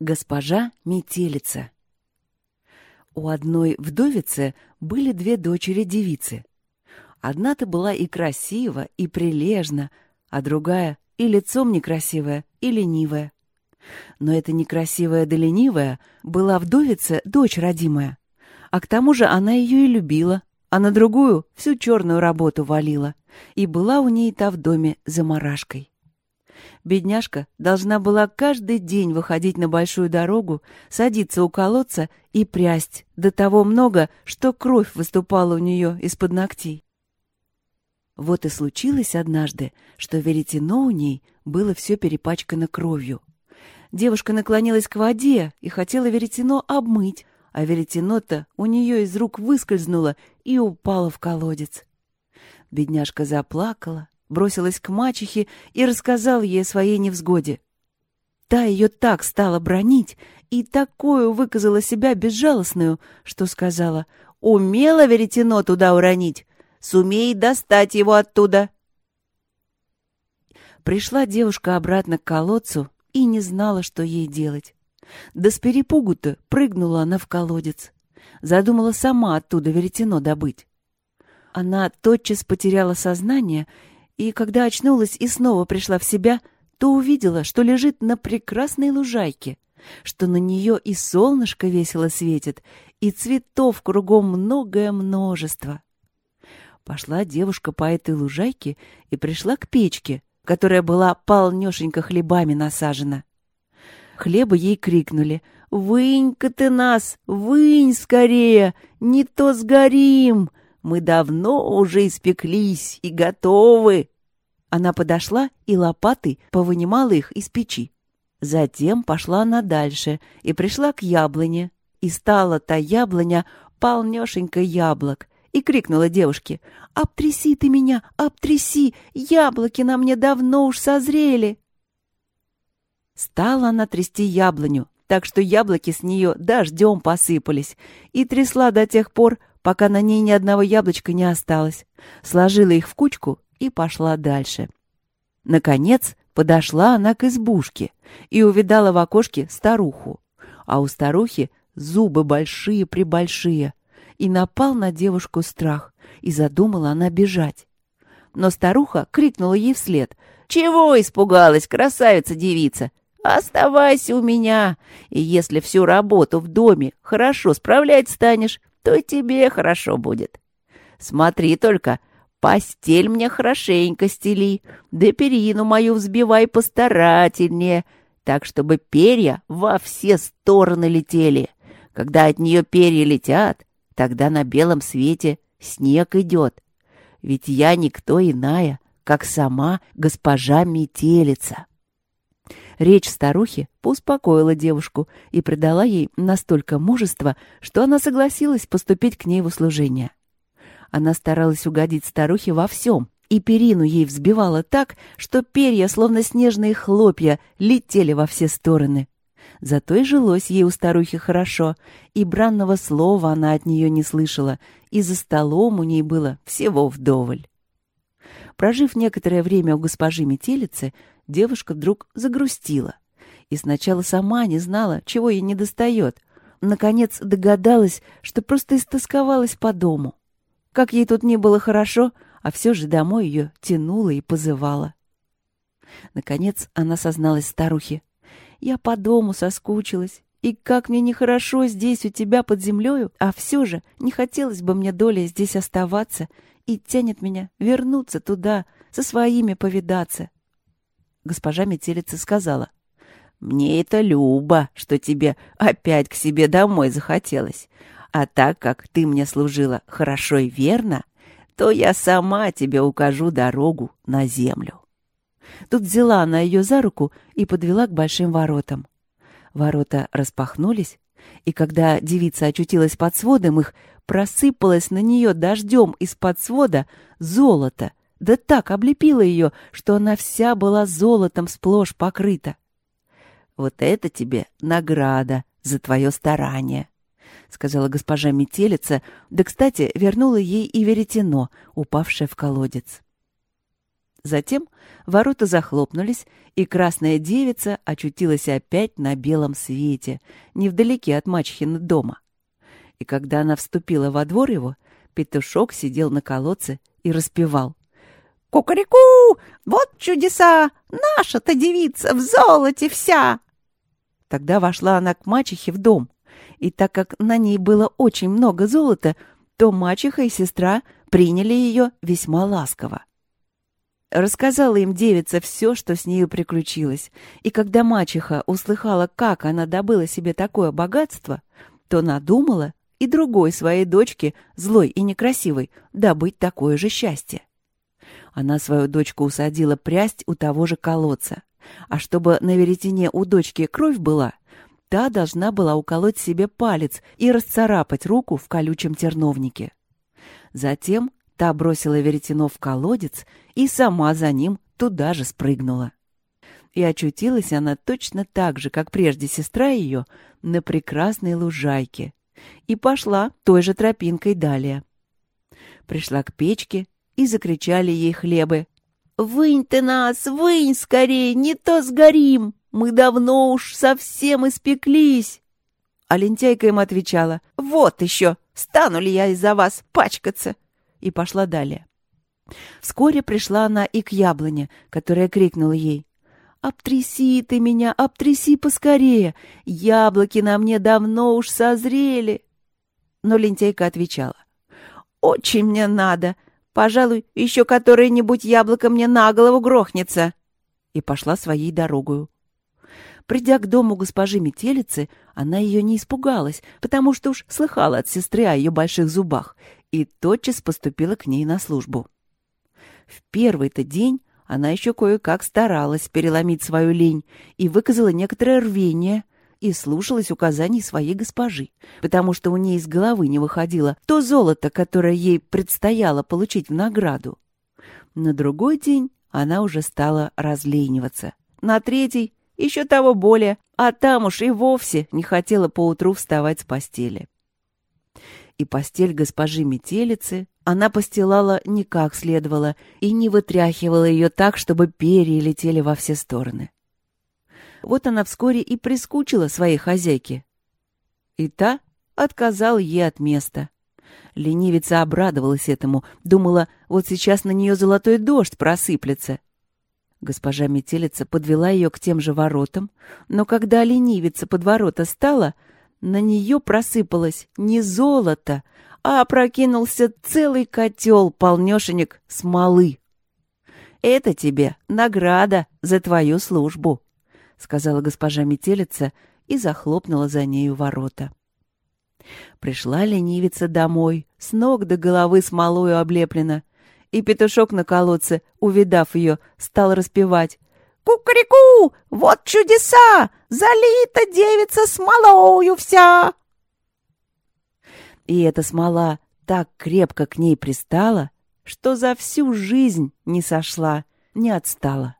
Госпожа Метелица У одной вдовицы были две дочери-девицы. Одна-то была и красива, и прилежна, а другая и лицом некрасивая, и ленивая. Но эта некрасивая да ленивая была вдовица дочь родимая. А к тому же она ее и любила, а на другую всю черную работу валила. И была у ней та в доме заморашкой. Бедняжка должна была каждый день выходить на большую дорогу, садиться у колодца и прясть, до того много, что кровь выступала у нее из-под ногтей. Вот и случилось однажды, что веретено у ней было все перепачкано кровью. Девушка наклонилась к воде и хотела веретено обмыть, а веретено-то у нее из рук выскользнуло и упало в колодец. Бедняжка заплакала, бросилась к мачехе и рассказала ей о своей невзгоде. Та ее так стала бронить и такую выказала себя безжалостную, что сказала «Умела веретено туда уронить, сумей достать его оттуда». Пришла девушка обратно к колодцу и не знала, что ей делать. Да с перепугу-то прыгнула она в колодец. Задумала сама оттуда веретено добыть. Она тотчас потеряла сознание и когда очнулась и снова пришла в себя, то увидела, что лежит на прекрасной лужайке, что на нее и солнышко весело светит, и цветов кругом многое множество. Пошла девушка по этой лужайке и пришла к печке, которая была полнешенько хлебами насажена. Хлеба ей крикнули «Вынь-ка ты нас! Вынь скорее! Не то сгорим!» Мы давно уже испеклись и готовы. Она подошла и лопатой повынимала их из печи. Затем пошла она дальше и пришла к яблоне. И стала та яблоня полнешенько яблок. И крикнула девушке «Обтряси ты меня, обтряси! Яблоки на мне давно уж созрели!» Стала она трясти яблоню, так что яблоки с нее дождем посыпались, и трясла до тех пор, пока на ней ни одного яблочка не осталось, сложила их в кучку и пошла дальше. Наконец подошла она к избушке и увидала в окошке старуху, а у старухи зубы большие-пребольшие, и напал на девушку страх, и задумала она бежать. Но старуха крикнула ей вслед. «Чего испугалась, красавица-девица? Оставайся у меня, и если всю работу в доме хорошо справлять станешь, то тебе хорошо будет. Смотри только, постель мне хорошенько стели, да перину мою взбивай постарательнее, так, чтобы перья во все стороны летели. Когда от нее перья летят, тогда на белом свете снег идет. Ведь я никто иная, как сама госпожа Метелица. Речь старухи поуспокоила девушку и придала ей настолько мужества, что она согласилась поступить к ней в услужение. Она старалась угодить старухе во всем, и перину ей взбивала так, что перья, словно снежные хлопья, летели во все стороны. Зато и жилось ей у старухи хорошо, и бранного слова она от нее не слышала, и за столом у ней было всего вдоволь. Прожив некоторое время у госпожи Метелицы, девушка вдруг загрустила. И сначала сама не знала, чего ей недостает. Наконец догадалась, что просто истосковалась по дому. Как ей тут не было хорошо, а все же домой ее тянуло и позывало. Наконец она созналась старухе. «Я по дому соскучилась, и как мне нехорошо здесь у тебя под землею, а все же не хотелось бы мне доля здесь оставаться, и тянет меня вернуться туда, со своими повидаться. Госпожа Метелица сказала, «Мне это любо, что тебе опять к себе домой захотелось. А так как ты мне служила хорошо и верно, то я сама тебе укажу дорогу на землю». Тут взяла она ее за руку и подвела к большим воротам. Ворота распахнулись, и когда девица очутилась под сводом их, просыпалось на нее дождем из-под свода золото, да так облепила ее, что она вся была золотом сплошь покрыта. «Вот это тебе награда за твое старание», — сказала госпожа Метелица, да, кстати, вернула ей и веретено, упавшее в колодец. Затем ворота захлопнулись, и красная девица очутилась опять на белом свете, невдалеке от мачехина дома. И когда она вступила во двор его, петушок сидел на колодце и распевал. «Кукареку! Вот чудеса! Наша-то девица в золоте вся!» Тогда вошла она к мачехе в дом, и так как на ней было очень много золота, то мачеха и сестра приняли ее весьма ласково. Рассказала им девица все, что с нею приключилось, и когда мачеха услыхала, как она добыла себе такое богатство, то надумала и другой своей дочке, злой и некрасивой, добыть такое же счастье. Она свою дочку усадила прясть у того же колодца, а чтобы на веретене у дочки кровь была, та должна была уколоть себе палец и расцарапать руку в колючем терновнике. Затем Та бросила веретено в колодец и сама за ним туда же спрыгнула. И очутилась она точно так же, как прежде сестра ее, на прекрасной лужайке. И пошла той же тропинкой далее. Пришла к печке, и закричали ей хлебы. «Вынь ты нас, вынь скорее, не то сгорим! Мы давно уж совсем испеклись!» А лентяйка им отвечала, «Вот еще, стану ли я из-за вас пачкаться? и пошла далее. Вскоре пришла она и к яблоне, которая крикнула ей. «Обтряси ты меня, обтряси поскорее! Яблоки на мне давно уж созрели!» Но лентяйка отвечала. «Очень мне надо! Пожалуй, еще которое-нибудь яблоко мне на голову грохнется!» И пошла своей дорогою. Придя к дому госпожи Метелицы, она ее не испугалась, потому что уж слыхала от сестры о ее больших зубах и тотчас поступила к ней на службу. В первый-то день она еще кое-как старалась переломить свою лень и выказала некоторое рвение и слушалась указаний своей госпожи, потому что у ней из головы не выходило то золото, которое ей предстояло получить в награду. На другой день она уже стала разлениваться. На третий еще того более, а там уж и вовсе не хотела поутру вставать с постели и постель госпожи Метелицы она постилала не как следовало и не вытряхивала ее так, чтобы перья летели во все стороны. Вот она вскоре и прискучила своей хозяйке. И та отказала ей от места. Ленивица обрадовалась этому, думала, вот сейчас на нее золотой дождь просыплется. Госпожа Метелица подвела ее к тем же воротам, но когда ленивица под ворота стала — на нее просыпалось не золото, а опрокинулся целый котел полнешенек смолы. «Это тебе награда за твою службу», — сказала госпожа Метелица и захлопнула за нею ворота. Пришла ленивица домой, с ног до головы смолою облеплена, и петушок на колодце, увидав ее, стал распевать Кукареку! Вот чудеса! Залита девица смолою вся!» И эта смола так крепко к ней пристала, что за всю жизнь не сошла, не отстала.